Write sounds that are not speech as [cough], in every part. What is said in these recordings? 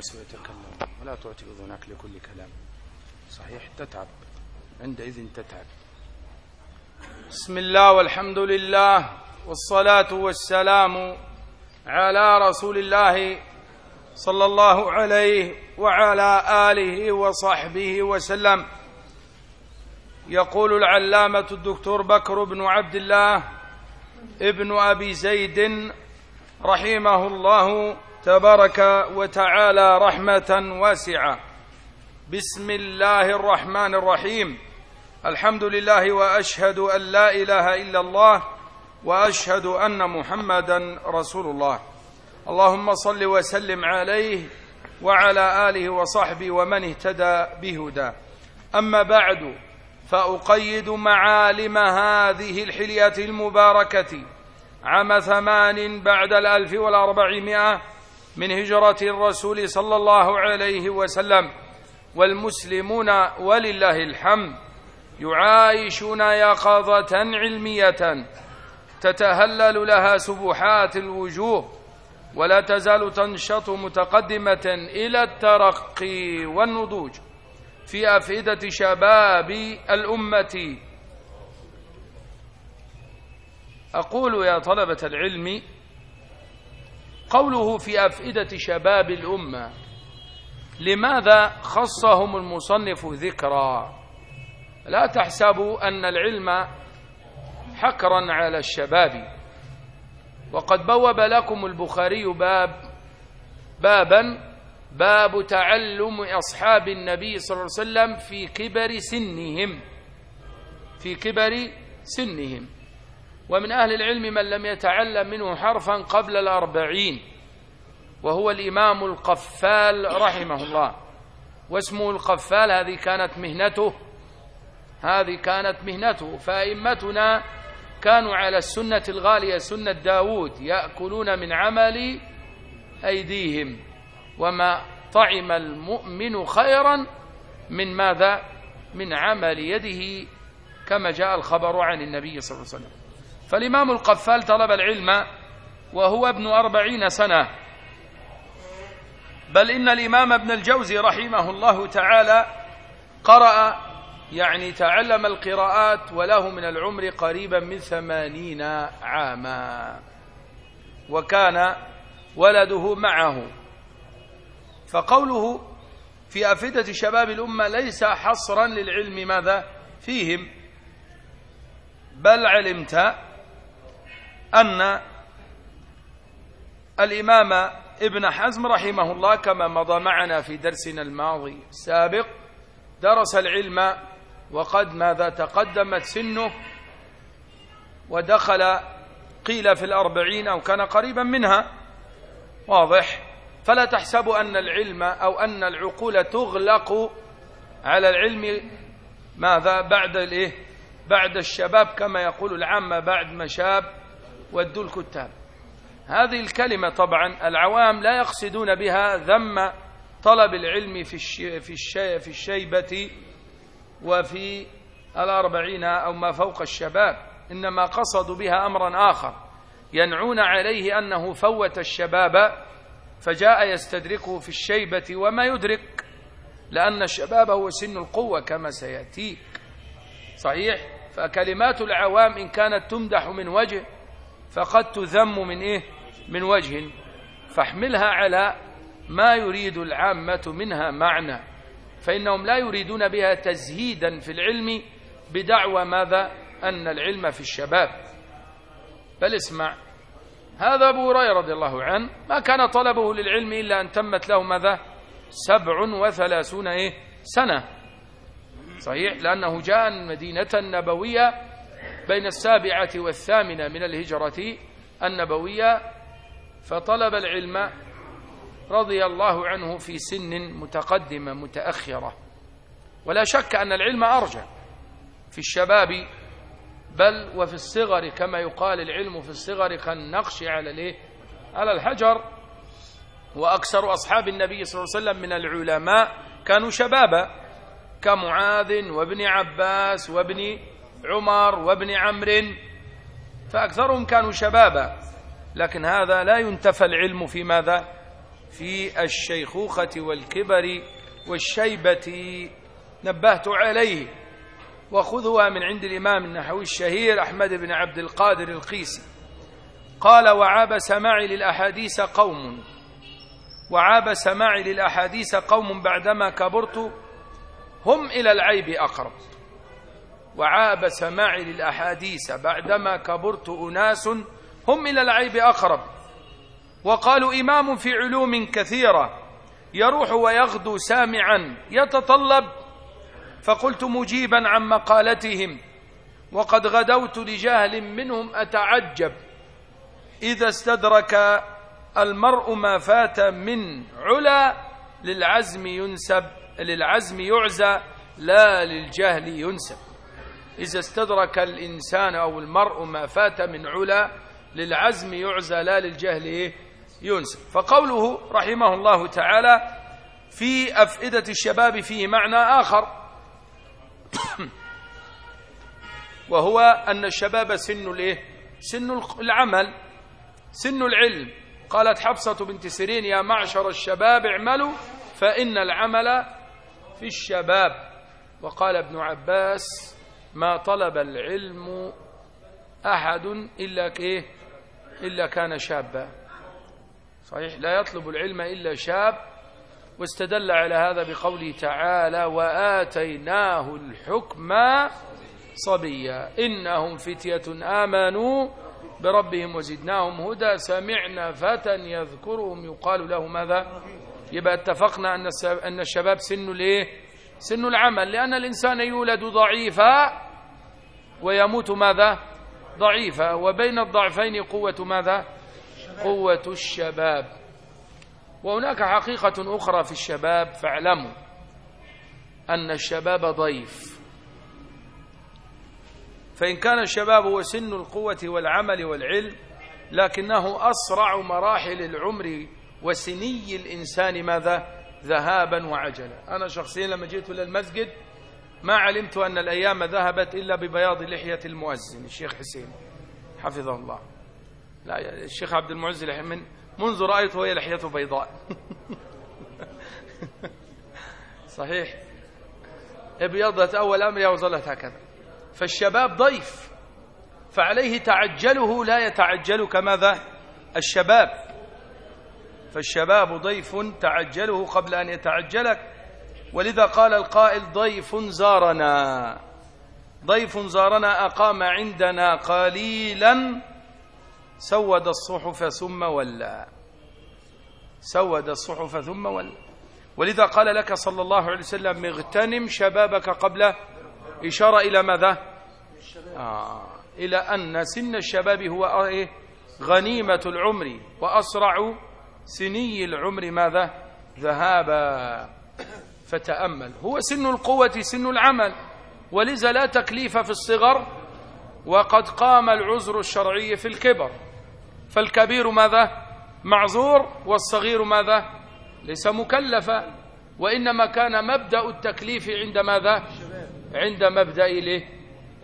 الناس ويتكلم ولا تعطي أذنك لكل كلام. صحيح؟ تتعب. عندئذ تتعب. بسم الله والحمد لله والصلاة والسلام على رسول الله صلى الله عليه وعلى آله وصحبه وسلم. يقول العلامة الدكتور بكر بن عبد الله ابن أبي زيد رحمه الله تبارك وتعالى رحمة واسعة. بسم الله الرحمن الرحيم. الحمد لله وأشهد أن لا إله إلا الله وأشهد أن محمدا رسول الله. اللهم صل وسلم عليه وعلى آله وصحبه ومن اهتدى بهدى أما بعد فأقيد معالم هذه الحلية المباركة عام ثمان بعد الألف والأربعمائة من هجرة الرسول صلى الله عليه وسلم والمسلمون ولله الحمد يعايشون يقظة علمية تتهلل لها سبحات الوجوه ولا تزال تنشط متقدمة إلى الترقي والنضوج في أفئدة شباب الأمة. أقول يا طلبة العلم قوله في أفئدة شباب الأمة لماذا خصهم المصنف ذكرا؟ لا تحسبوا أن العلم حكرا على الشباب. وقد بوب لكم البخاري باب بابا باب تعلم أصحاب النبي صلى الله عليه وسلم في كبر سنهم في كبر سنهم. ومن أهل العلم من لم يتعلم منه حرفا قبل الأربعين وهو الإمام القفال رحمه الله. واسمه القفال هذه كانت مهنته هذه كانت مهنته. فأئمتنا كانوا على السنة الغالية سنة داود يأكلون من عمل أيديهم. وما طعم المؤمن خيرا من ماذا؟ من عمل يده كما جاء الخبر عن النبي صلى الله عليه وسلم. فالإمام القفال طلب العلم وهو ابن أربعين سنة. بل إن الإمام ابن الجوزي رحمه الله تعالى قرأ يعني تعلم القراءات وله من العمر قريبا من ثمانين عاما. وكان ولده معه. فقوله في أفئدة شباب الأمة ليس حصرا للعلم ماذا؟ فيهم. بل علمت أن الإمام ابن حزم رحمه الله كما مضى معنا في درسنا الماضي السابق درس العلم وقد ماذا تقدمت سنه ودخل قيل في الأربعين أو كان قريبا منها. واضح. فلا تحسب أن العلم أو أن العقول تغلق على العلم ماذا بعد الإيه؟ بعد الشباب كما يقول العامة بعد ما شاب ودوا الكتاب. هذه الكلمة طبعا العوام لا يقصدون بها ذم طلب العلم في في في الشيبة وفي الأربعين أو ما فوق الشباب إنما قصدوا بها أمرا آخر. ينعون عليه أنه فوت الشباب فجاء يستدركه في الشيبة وما يدرك لأن الشباب هو سن القوة كما سيأتيك. صحيح؟ فكلمات العوام إن كانت تمدح من وجه فقد تذم من إيه؟ من وجه. فاحملها على ما يريد العامة منها معنى. فإنهم لا يريدون بها تزهيدا في العلم بدعوى ماذا؟ أن العلم في الشباب. بل اسمع هذا أبو هريرة رضي الله عنه ما كان طلبه للعلم إلا أن تمت له ماذا؟ سبع وثلاثون إيه؟ سنة. صحيح؟ لأنه جاء المدينة النبوية بين السابعة والثامنة من الهجرة النبوية فطلب العلم رضي الله عنه في سن متقدمة متأخرة. ولا شك أن العلم أرجى في الشباب بل وفي الصغر كما يقال العلم في الصغر كالنقش على الايه على الحجر. وأكثر أصحاب النبي صلى الله عليه وسلم من العلماء كانوا شبابا كمعاذ وابن عباس وابن عمر وابن عمرو فأكثرهم كانوا شبابا. لكن هذا لا ينتفى العلم في ماذا؟ في الشيخوخة والكبر والشيبة. نبهت عليه. وخذوها من عند الإمام النحوي الشهير أحمد بن عبد القادر القيسي. قال وعاب سماعي للأحاديث قوم. وعاب سماعي للأحاديث قوم بعدما كبرت هم إلى العيب أقرب. وعاب سماعي للأحاديث بعدما كبرت أناس هم إلى العيب أقرب. وقالوا إمام في علوم كثيرة يروح ويغدو سامعا يتطلب. فقلت مجيبا عن مقالتهم. وقد غدوت لجهل منهم أتعجب. إذا استدرك المرء ما فات من علا للعزم ينسب للعزم يعزى لا للجهل ينسب. إذا استدرك الإنسان أو المرء ما فات من علا للعزم يعزى لا للجهل ينسب فقوله رحمه الله تعالى في أفئدة الشباب فيه معنى آخر. [coughs] وهو أن الشباب سن الإيه؟ سن العمل سن العلم. قالت حفصة بنت سيرين يا معشر الشباب اعملوا فإن العمل في الشباب. وقال ابن عباس ما طلب العلم أحد إلا كيه إلا كان شابا. صحيح؟ لا يطلب العلم إلا شاب واستدل على هذا بقوله تعالى وآتيناه الحكم صبيا. إنهم فتية آمنوا بربهم وزدناهم هدى. سمعنا فتى يذكرهم يقال له ماذا؟ يبقى اتفقنا أن الشباب سن الايه سن العمل لأن الإنسان يولد ضعيفا ويموت ماذا؟ ضعيفا. وبين الضعفين قوة ماذا؟ قوة الشباب. وهناك حقيقة أخرى في الشباب فاعلموا أن الشباب ضيف. فإن كان الشباب هو سن القوة والعمل والعلم لكنه أسرع مراحل العمر وسني الإنسان ماذا؟ ذهابا وعجلا. أنا شخصيا لما جئت إلى المسجد ما علمت أن الأيام ذهبت إلا ببياض لحية المؤذن الشيخ حسين. حفظه الله. لا الشيخ عبد المعز من منذ رأيته وهي لحيته بيضاء. [laughs] صحيح. ابيضت أول أمرها وظلت هكذا. فالشباب ضيف فعليه تعجله لا يتعجل كماذا؟ الشباب. فالشباب ضيف تعجله قبل أن يتعجلك. ولذا قال القائل ضيف زارنا. ضيف زارنا أقام عندنا قليلا. سود الصحف ثم ولى. سود الصحف ثم ولى. ولذا قال لك صلى الله عليه وسلم اغتنم شبابك قبل إشارة إلى ماذا؟ آه إلى أن سن الشباب هو إيه؟ غنيمة العمر وأسرع سني العمر ماذا؟ ذهابا. فتأمل. هو سن القوة سن العمل. ولذا لا تكليف في الصغر وقد قام العذر الشرعي في الكبر. فالكبير ماذا؟ معذور والصغير ماذا؟ ليس مكلفا. وإنما كان مبدأ التكليف عند ماذا؟ عند مبدأ له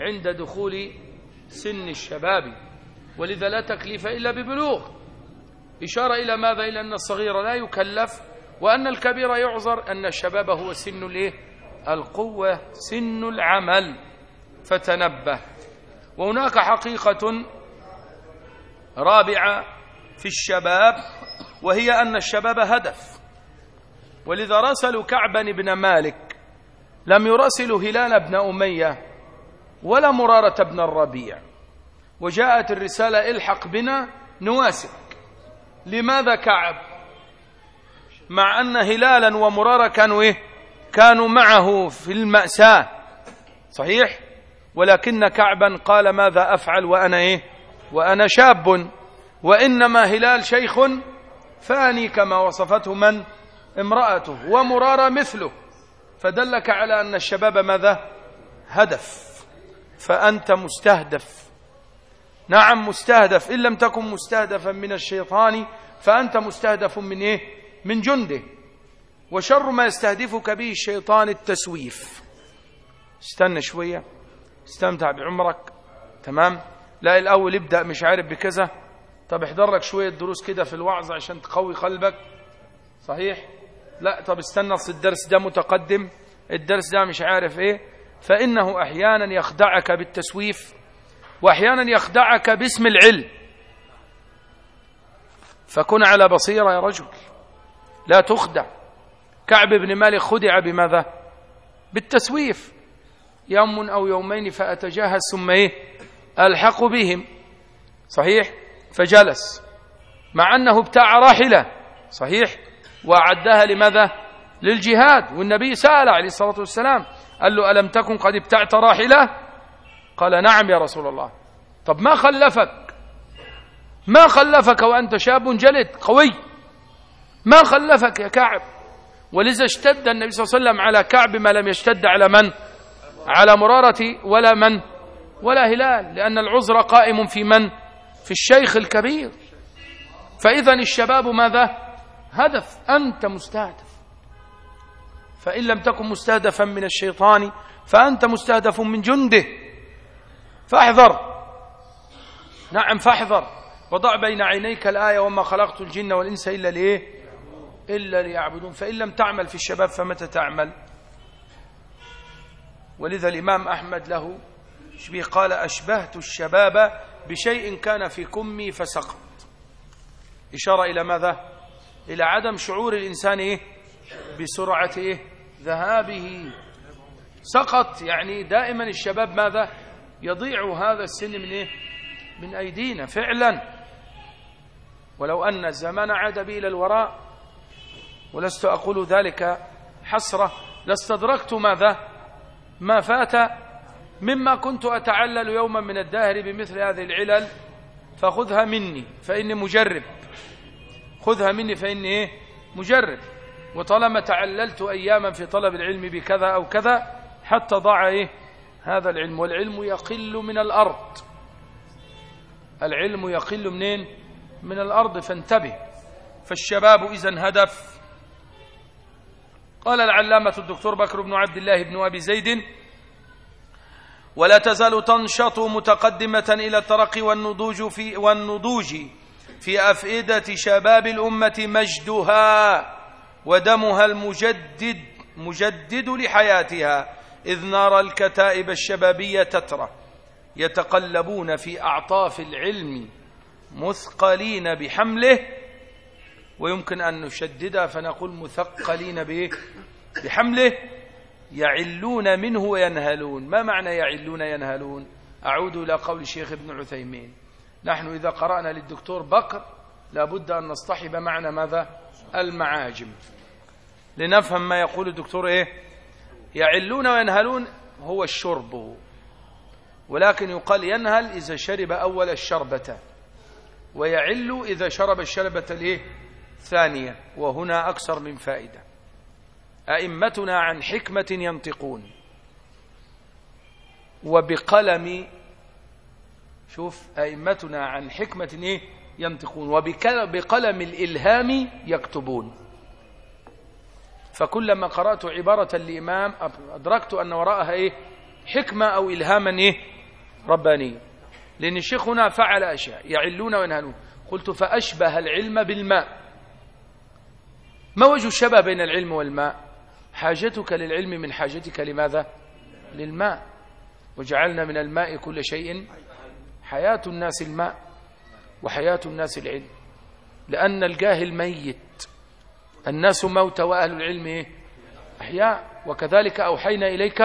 عند دخول سن الشباب. ولذا لا تكليف إلا ببلوغ. إشارة إلى ماذا؟ إلى أن الصغير لا يكلف وأن الكبير يعذر أن الشباب هو سن الإيه؟ القوة سن العمل. فتنبه. وهناك حقيقة رابعة في الشباب وهي أن الشباب هدف. ولذا رسلوا كعبا بن مالك. لم يرسلوا هلال بن أمية ولا مرارة بن الربيع. وجاءت الرسالة إلحق بنا نواسك لماذا كعب؟ مع أن هلالا ومرارة كانوا إيه؟ كانوا معه في المأساة. صحيح؟ ولكن كعبا قال ماذا أفعل وأنا إيه؟ وأنا شاب. وإنما هلال شيخ فاني كما وصفته من؟ امرأته. ومرارة مثله. فدلك على أن الشباب ماذا؟ هدف. فأنت مستهدف. نعم مستهدف إن لم تكن مستهدفا من الشيطان فأنت مستهدف من إيه؟ من جنده. وشر ما يستهدفك به الشيطان التسويف. استنى شوية استمتع بعمرك. تمام؟ لا الأول ابدأ مش عارف بكذا. طب احضر لك شوية دروس كده في الوعظ عشان تقوي قلبك. صحيح؟ لا طب استنى الدرس ده متقدم. الدرس ده مش عارف إيه. فإنه أحيانا يخدعك بالتسويف. وأحيانا يخدعك باسم العلم. فكن على بصيرة يا رجل. لا تخدع. كعب بن مالك خدع بماذا؟ بالتسويف. يوم أو يومين فأتجهز ثم إيه؟ ألحق بهم. صحيح؟ فجلس. مع أنه ابتاع راحلة. صحيح؟ وأعدها لماذا؟ للجهاد. والنبي سأل عليه الصلاة والسلام. قال له ألم تكن قد ابتعت راحلة؟ قال نعم يا رسول الله. طب ما خلفك؟ ما خلفك وأنت شاب جلد قوي. ما خلفك يا كعب؟ ولذا اشتد النبي صلى الله عليه وسلم على كعب ما لم يشتد على من؟ على مرارة ولا من؟ ولا هلال لأن العذر قائم في من؟ في الشيخ الكبير. فإذا الشباب ماذا؟ هدف. أنت مستهدف. فإن لم تكن مستهدفا من الشيطان فأنت مستهدف من جنده. فاحذر. نعم فاحذر. وضع بين عينيك الآية وما خلقت الجن والإنس إلا لإيه؟ إلا ليعبدون. فإن لم تعمل في الشباب فمتى تعمل؟ ولذا الإمام أحمد له شبيه قال أشبهت الشباب بشيء كان في كمي فسقط. إشارة إلى ماذا؟ إلى عدم شعور الإنسان إيه؟ بسرعة إيه؟ ذهابه. سقط. يعني دائما الشباب ماذا؟ يضيع هذا السن من إيه؟ من أيدينا فعلا. ولو أن الزمان عاد بي إلى الوراء ولست أقول ذلك حسرة. لاستدركت ماذا؟ ما فات مما كنت أتعلل يوما من الدهر بمثل هذه العلل فخذها مني فإني مجرب. خذها مني فإني إيه؟ مجرب. وطالما تعللت أياما في طلب العلم بكذا أو كذا حتى ضاع إيه؟ هذا العلم والعلم يقل من الأرض. العلم يقل منين؟ من الأرض فانتبه. فالشباب إذن هدف. قال العلامة الدكتور بكر بن عبد الله بن أبي زيد ولا تزال تنشط متقدمة إلى الترقي والنضوج في, والنضوج في أفئدة شباب الأمة مجدها ودمها المجدد مجدد لحياتها إذ نرى الكتائب الشبابية تترى يتقلبون في أعطاف العلم مثقلين بحمله ويمكن أن نشددها فنقول مثقلين به بحمله يعلون منه وينهلون. ما معنى يعلون ينهلون؟ أعود إلى قول الشيخ ابن عثيمين. نحن إذا قرأنا للدكتور بكر لابد أن نصطحب معنى ماذا؟ المعاجم. لنفهم ما يقول الدكتور إيه؟ يعلون وينهلون هو الشرب. ولكن يقال ينهل إذا شرب أول الشربة ويعل إذا شرب الشربة الإيه ثانية وهنا أكثر من فائدة. أئمتنا عن حكمة ينطقون. وبقلم شوف أئمتنا عن حكمة إيه ينطقون. وبقلم الإلهام يكتبون. فكلما قرأت عبارة الإمام أدركت أن وراءها إيه؟ حكمة أو إلهاما إيه؟ ربانية. لأن الشيخ هنا فعل أشياء يعلون وينهلون. قلت فأشبه العلم بالماء. ما وجه الشبه بين العلم والماء؟ حاجتك للعلم من حاجتك لماذا؟ للماء. وجعلنا من الماء كل شيء حياة الناس الماء وحياة الناس العلم. لأن الجاهل ميت. الناس موت وأهل العلم إيه؟ أحياء وكذلك أوحينا إليك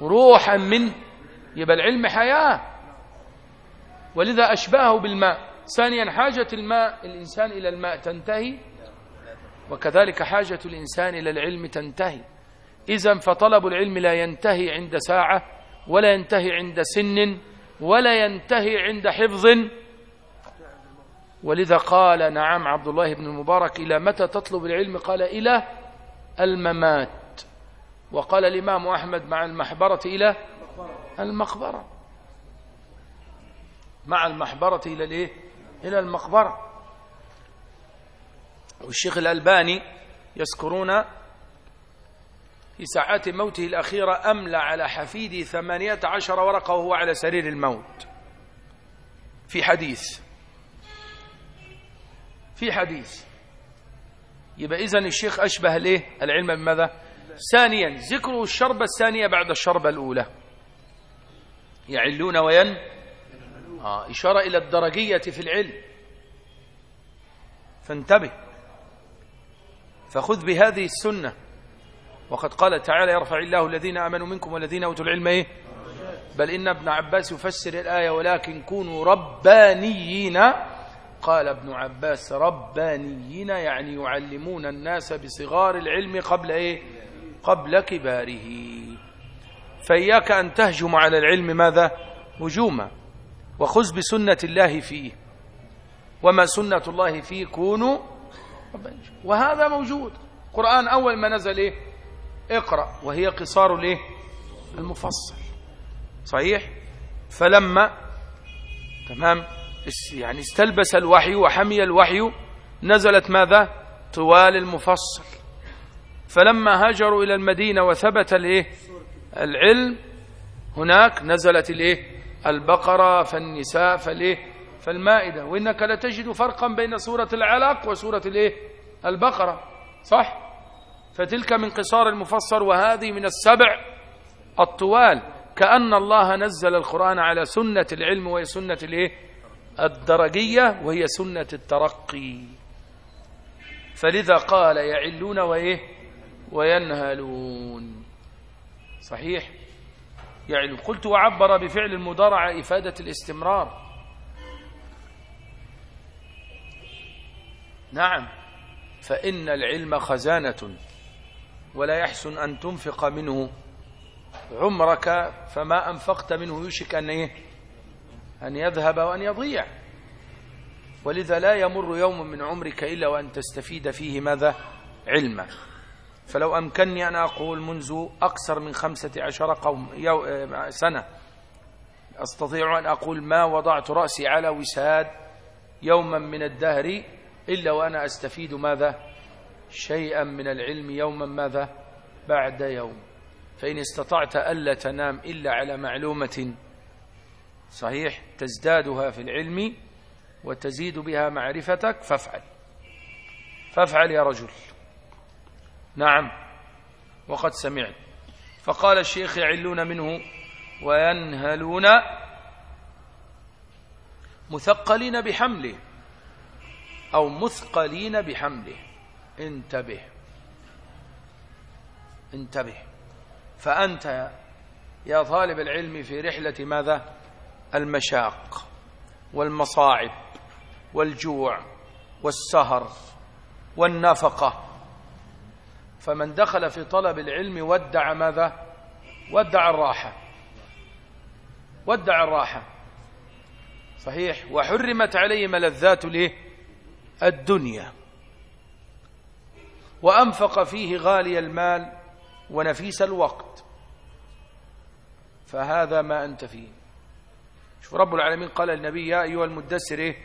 روحا من يبقى العلم حياة. ولذا أشباهه بالماء. ثانيا حاجة الماء الإنسان إلى الماء تنتهي وكذلك حاجة الإنسان إلى العلم تنتهي. إذا فطلب العلم لا ينتهي عند ساعة ولا ينتهي عند سن ولا ينتهي عند حفظ. ولذا قال نعم عبد الله بن المبارك إلى متى تطلب العلم؟ قال إلى الممات. وقال الإمام أحمد مع المحبرة إلى المقبرة. مع المحبرة إلى الإيه؟ إلى المقبرة. والشيخ الألباني يذكرون في ساعات موته الأخيرة أملى على حفيده ثمانية عشر ورقة وهو على سرير الموت. في حديث في حديث. يبقى إذن الشيخ أشبه ليه العلم بماذا؟ ثانيا ذكره الشربة الثانية بعد الشربة الأولى. يعلون وين؟ آه إشارة إلى الدرجية في العلم. فانتبه. فخذ بهذه السنة. وقد قال تعالى يرفع الله الذين آمنوا منكم والذين أوتوا العلم إيه؟ بل إن ابن عباس يفسر الآية ولكن كونوا ربانيين قال ابن عباس ربانيين يعني يعلمون الناس بصغار العلم قبل إيه؟ قبل كباره. فإياك أن تهجم على العلم ماذا؟ هجوما. وخذ بسنة الله فيه. وما سنة الله فيه كونوا وهذا موجود. قرآن أول ما نزل إيه؟ اقرأ. وهي قصار الإيه؟ المفصل. صحيح؟ فلما تمام؟ يعني استلبس الوحي وحمي الوحي نزلت ماذا؟ طوال المفصل. فلما هاجروا إلى المدينة وثبت الإيه؟ العلم هناك نزلت الإيه؟ البقرة فالنساء فالإيه؟ فالمائدة. وإنك لتجد فرقا بين سورة العلق وسورة الإيه؟ البقرة. صح؟ فتلك من قصار المفسر وهذه من السبع الطوال. كأن الله نزل القرآن على سنة العلم وهي سنة الإيه؟ الدرجية وهي سنة الترقي. فلذا قال يعلون وإيه؟ وينهلون. صحيح؟ يعني قلت وعبر بفعل المضارعة إفادة الاستمرار. نعم. فإن العلم خزانة ولا يحسن أن تنفق منه عمرك فما أنفقت منه يشك أن, إيه؟ أن يذهب وأن يضيع. ولذا لا يمر يوم من عمرك إلا وأن تستفيد فيه ماذا؟ علما. فلو أمكنني أن أقول منذ أكثر من خمسة عشر قوم سنة أستطيع أن أقول ما وضعت رأسي على وساد يوما من الدهر إلا وأنا أستفيد ماذا؟ شيئا من العلم يوما ماذا؟ بعد يوم. فإن استطعت ألا تنام إلا على معلومة صحيح تزدادها في العلم وتزيد بها معرفتك فافعل. فافعل يا رجل. نعم وقد سمعت. فقال الشيخ يعلون منه وينهلون مثقلين بحمله أو مثقلين بحمله. انتبه. انتبه. فأنت يا طالب العلم في رحلة ماذا؟ المشاق والمصاعب والجوع والسهر والنفقة. فمن دخل في طلب العلم ودع ماذا؟ ودع الراحة. ودع الراحة. صحيح؟ وحرمت عليه ملذات الدنيا. وأنفق فيه غالي المال ونفيس الوقت. فهذا ما أنت فيه. شوف رب العالمين قال للنبي يا أيها المدسر إيه؟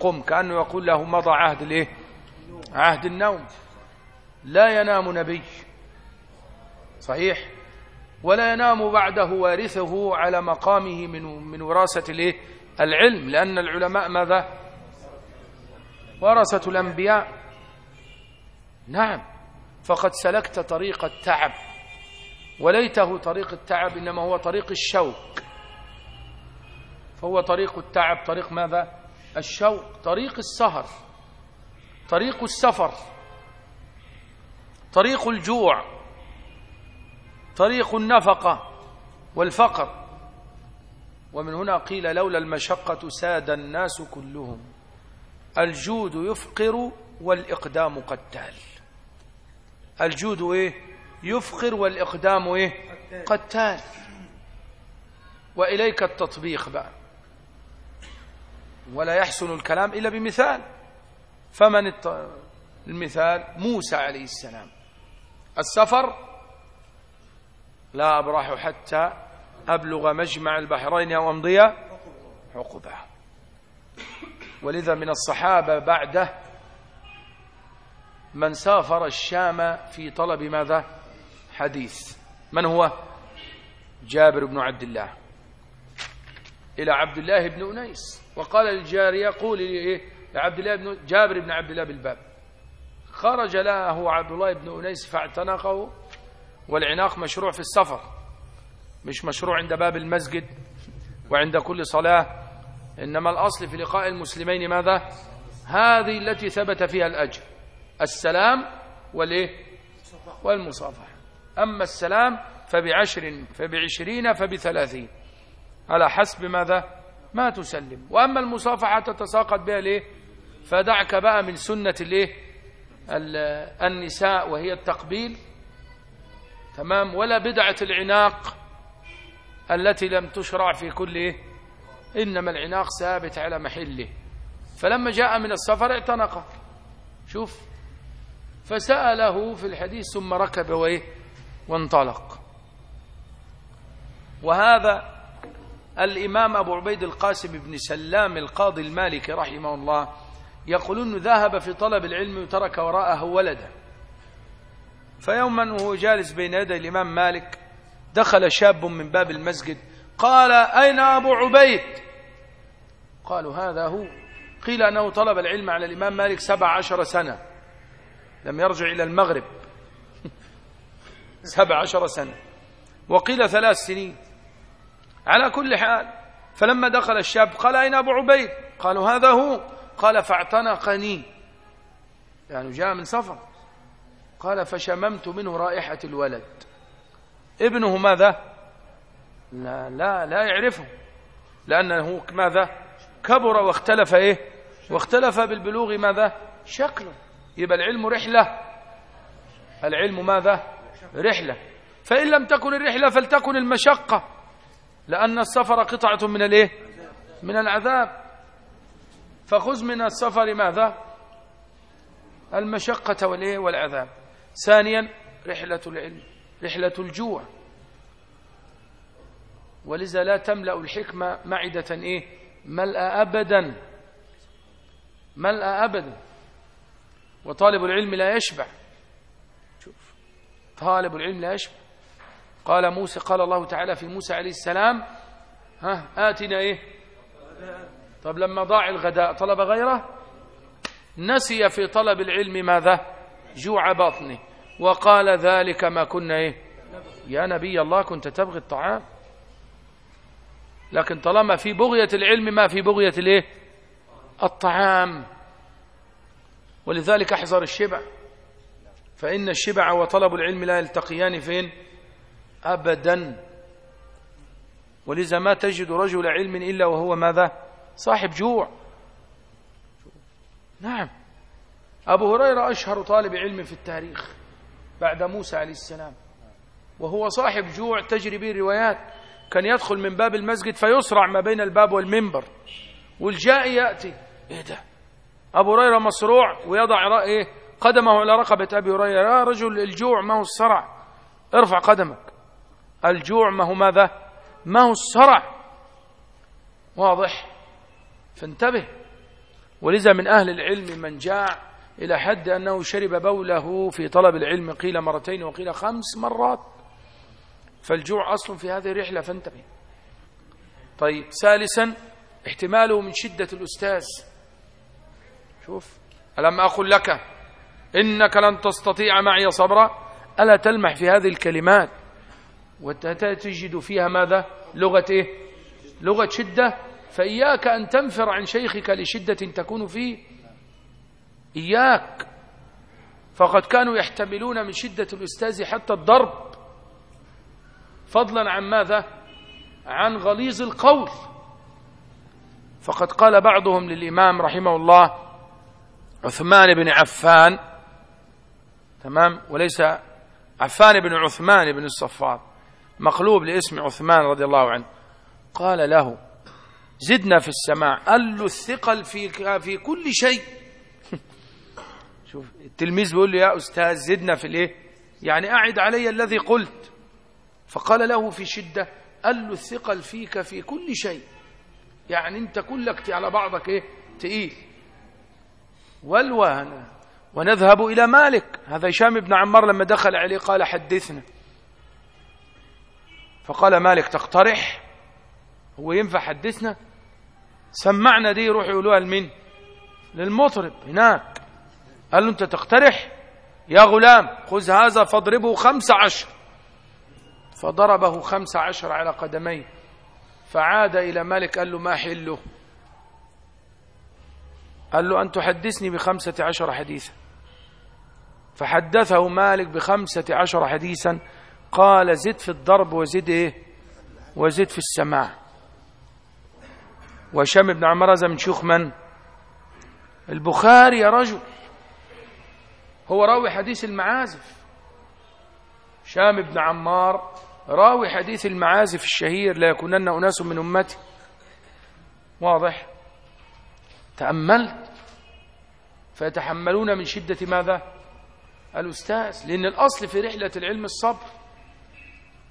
قم. كأنه يقول له مضى عهد الإيه عهد النوم. لا ينام نبي. صحيح؟ ولا ينام بعده وارثه على مقامه من من وراثة الايه العلم. لأن العلماء ماذا؟ ورثة الأنبياء. نعم. فقد سلكت طريق التعب. وليته طريق التعب إنما هو طريق الشوق. فهو طريق التعب طريق ماذا؟ الشوق طريق السهر طريق السفر طريق الجوع طريق النفقة والفقر. ومن هنا قيل لولا المشقة ساد الناس كلهم الجود يفقر والإقدام قتال. الجود إيه؟ يفقر والإقدام إيه؟ قتال. وإليك التطبيق بقى. ولا يحسن الكلام إلا بمثال. فمن المثال موسى عليه السلام. السفر لا أبرح حتى أبلغ مجمع البحرين أو أمضي عقبة. ولذا من الصحابة بعده من سافر الشام في طلب ماذا؟ حديث. من هو؟ جابر بن عبد الله. إلى عبد الله بن أنيس. وقال للجارية قولي إيه؟ لعبد الله بن جابر بن عبد الله بالباب. خرج له عبد الله بن أنيس فاعتنقه والعناق مشروع في السفر. مش مشروع عند باب المسجد وعند كل صلاة إنما الأصل في لقاء المسلمين ماذا؟ هذه التي ثبت فيها الأجر السلام والإيه؟ والمصافحة. أما السلام فبعشر فبعشرين فبثلاثين. على حسب ماذا؟ ما تسلم. وأما المصافحة تتساقط بها ليه؟ فدعك بقى من سنة الايه النساء وهي التقبيل. تمام؟ ولا بدعة العناق التي لم تشرع في كل إيه؟ إنما العناق ثابت على محله. فلما جاء من السفر اعتنقه شوف. فسأله في الحديث ثم ركب وإيه؟ وانطلق. وهذا الإمام أبو عبيد القاسم بن سلام القاضي المالكي رحمه الله يقولون ذهب في طلب العلم وترك وراءه ولدا فيوما وهو جالس بين يدي الإمام مالك دخل شاب من باب المسجد قال أين أبو عبيد؟ قالوا هذا هو. قيل أنه طلب العلم على الإمام مالك سبع عشر سنة لم يرجع إلى المغرب. [laughs] سبع عشر سنة. وقيل ثلاث سنين. على كل حال. فلما دخل الشاب قال أين أبو عبيد؟ قالوا هذا هو. قال فاعتنقني. يعني جاء من سفر. قال فشممت منه رائحة الولد. ابنه ماذا؟ لا لا لا يعرفه. لأنه ماذا؟ كبر واختلف إيه؟ واختلف بالبلوغ ماذا؟ شكله. يبقى العلم رحلة. العلم ماذا؟ رحلة. فإن لم تكن الرحلة فلتكن المشقة. لأن السفر قطعة من الإيه؟ من العذاب. فخذ من السفر ماذا؟ المشقة والإيه؟ والعذاب. ثانيا رحلة العلم رحلة الجوع. ولذا لا تملأ الحكمة معدة إيه؟ ملأ أبدا. ملأ أبدا. وطالب العلم لا يشبع. شوف طالب العلم لا يشبع. قال موسى قال الله تعالى في موسى عليه السلام ها آتنا إيه؟ طب لما ضاع الغداء طلب غيره؟ نسي في طلب العلم ماذا؟ جوع بطنه. وقال ذلك ما كنا إيه؟ يا نبي الله كنت تبغي الطعام؟ لكن طالما في بغية العلم ما في بغية الإيه؟ الطعام. ولذلك أحذر الشبع. فإن الشبع وطلب العلم لا يلتقيان فين؟ أبدا. ولذا ما تجد رجل علم إلا وهو ماذا؟ صاحب جوع. نعم. أبو هريرة أشهر طالب علم في التاريخ بعد موسى عليه السلام. وهو صاحب جوع تجري به الروايات. كان يدخل من باب المسجد فيصرع ما بين الباب والمنبر. والجائي يأتي. إيه ده؟ أبو هريرة مصروع ويضع إيه؟ قدمه على رقبة أبي هريرة. يا رجل الجوع ما هو الصرع. ارفع قدمك. الجوع ما هو ماذا؟ ما هو الصرع. واضح؟ فانتبه. ولذا من أهل العلم من جاع إلى حد أنه شرب بوله في طلب العلم قيل مرتين وقيل خمس مرات. فالجوع أصل في هذه الرحلة فانتبه. طيب ثالثا احتماله من شدة الأستاذ. شوف ألم أقل لك إنك لن تستطيع معي صبرا؟ ألا تلمح في هذه الكلمات؟ وتجد فيها ماذا؟ لغة إيه؟ لغة شدة. فإياك أن تنفر عن شيخك لشدة تكون فيه إياك. فقد كانوا يحتملون من شدة الأستاذ حتى الضرب. فضلا عن ماذا؟ عن غليظ القول. فقد قال بعضهم للإمام رحمه الله عثمان بن عفان تمام؟ وليس عفان بن عثمان بن الصفار. مقلوب لاسم عثمان رضي الله عنه. قال له زدنا في السماع قال له الثقل في في كل شيء. [laughs] شوف التلميذ بيقول له يا أستاذ زدنا في الإيه؟ يعني أعد علي الذي قلت. فقال له في شدة قال له الثقل فيك في كل شيء. يعني أنت كلك على بعضك إيه؟ تقيل. والوهن. ونذهب إلى مالك. هذا هشام بن عمار لما دخل عليه قال حدثنا. فقال مالك تقترح؟ هو ينفع حدثنا؟ سمعنا دي يروح يقولوها لمين؟ للمطرب هناك. قال له أنت تقترح؟ يا غلام خذ هذا فاضربه خمس عشر. فضربه خمس عشر على قدميه. فعاد إلى مالك قال له ما حله؟ قال له أن تحدثني بخمسة عشر حديثا. فحدثه مالك بخمسة عشر حديثا. قال زد في الضرب وزد إيه؟ وزد في السماع. وشام بن عمرزة من شيوخ من؟ البخاري يا رجل. هو راوي حديث المعازف. شام بن عمار راوي حديث المعازف الشهير لا يكونن أناس من أمتي. واضح؟ تأملت. فيتحملون من شدة ماذا؟ الأستاذ لأن الأصل في رحلة العلم الصبر.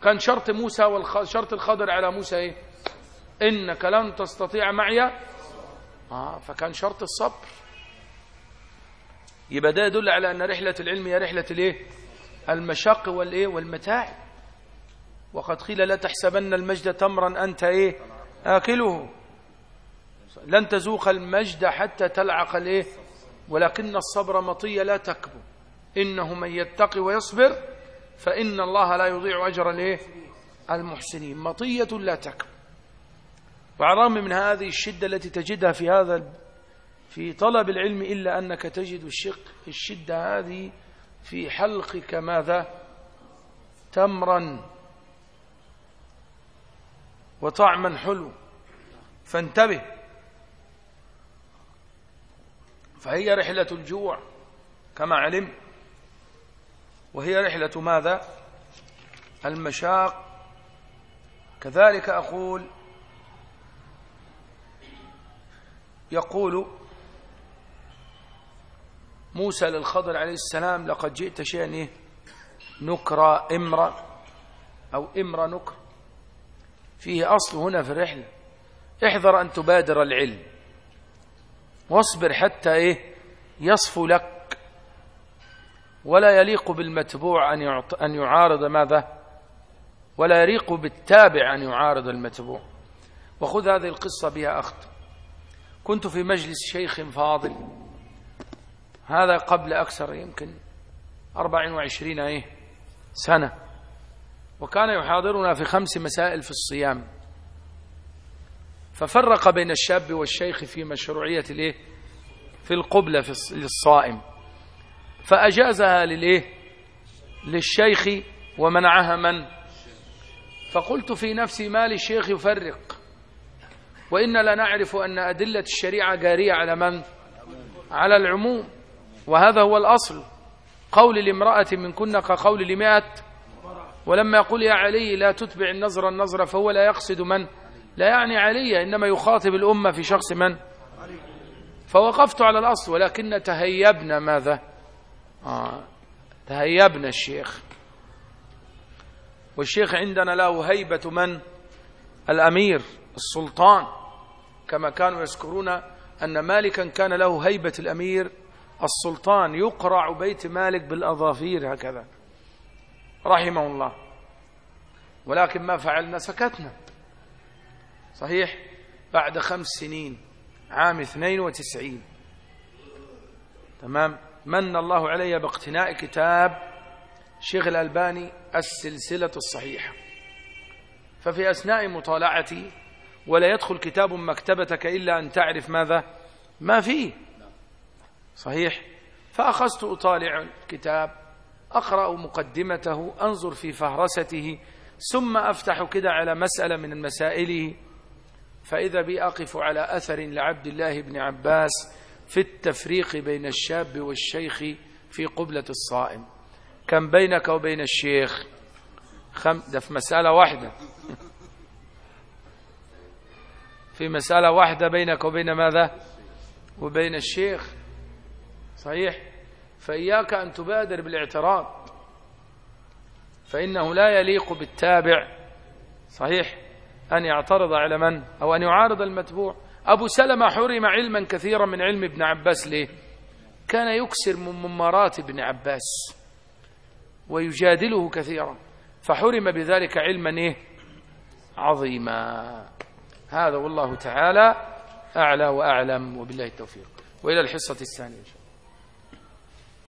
كان شرط موسى وشرط الخضر على موسى إيه؟ إنك لن تستطيع معي آه فكان شرط الصبر يبقى ده يدل على أن رحلة العلم هي رحلة الإيه؟ المشاق والإيه؟ والمتاع وقد قيل لا تحسبن المجد تمرا أنت إيه؟ آكله لن تزوق المجد حتى تلعق الإيه؟ ولكن الصبر مطية لا تكبو إنه من يتقي ويصبر فإن الله لا يضيع أجر؟ المحسنين. مطية لا وعلى الرغم من هذه الشدة التي تجدها في هذا في طلب العلم إلا أنك تجد الشق الشدة هذه في حلقك ماذا؟ تمرا. وطعما حلو. فانتبه. فهي رحلة الجوع كما علم وهي رحلة ماذا؟ المشاق. كذلك أقول يقول موسى للخضر عليه السلام لقد جئت شيئا إيه؟ نكرة إمرة أو إمرة نكر. فيه أصل هنا في الرحلة. احذر أن تبادر العلم. واصبر حتى إيه؟ يصفو لك ولا يليق بالمتبوع أن, أن يعارض ماذا؟ ولا يليق بالتابع أن يعارض المتبوع. وخذ هذه القصة بها أخت. كنت في مجلس شيخ فاضل. هذا قبل أكثر يمكن أربع وعشرين إيه سنة. وكان يحاضرنا في خمس مسائل في الصيام. ففرق بين الشاب والشيخ في مشروعية الإيه؟ في القبلة في للصائم. فأجازها للإيه؟ للشيخ ومنعها من؟ فقلت في نفسي ما للشيخ يفرق. وإن لا نعرف أن أدلة الشريعة جارية على من؟ على العموم. وهذا هو الأصل. قول لامرأة من كنا كقول لمئة ولما يقول يا علي لا تتبع النظر النظر فهو لا يقصد من؟ لا يعني علي إنما يخاطب الأمة في شخص من؟ فوقفت على الأصل ولكن تهيبنا ماذا؟ آه. تهيبنا الشيخ. والشيخ عندنا له هيبة من الأمير السلطان كما كانوا يذكرون أن مالكا كان له هيبة الأمير السلطان يقرع بيت مالك بالأظافير هكذا. رحمه الله. ولكن ما فعلنا سكتنا. صحيح؟ بعد خمس سنين عام 92 تمام؟ من الله علي باقتناء كتاب شيخ الألباني السلسلة الصحيحة. ففي أثناء مطالعتي ولا يدخل كتاب مكتبتك إلا أن تعرف ماذا؟ ما فيه. صحيح؟ فأخذت أطالع الكتاب أقرأ مقدمته أنظر في فهرسته ثم أفتح كده على مسألة من المسائل فإذا بي أقف على أثر لعبد الله بن عباس في التفريق بين الشاب والشيخ في قبلة الصائم. كم بينك وبين الشيخ؟ خم ده في مسألة واحدة. [laughs] في مسألة واحدة بينك وبين ماذا؟ وبين الشيخ. صحيح؟ فإياك أن تبادر بالاعتراض. فإنه لا يليق بالتابع. صحيح؟ أن يعترض على من؟ أو أن يعارض المتبوع. أبو سلمة حرم علما كثيرا من علم ابن عباس. ليه؟ كان يكسر من ممارات ابن عباس ويجادله كثيرا فحرم بذلك علما إيه؟ عظيما. هذا والله تعالى أعلى وأعلم وبالله التوفيق. وإلى الحصة الثانية.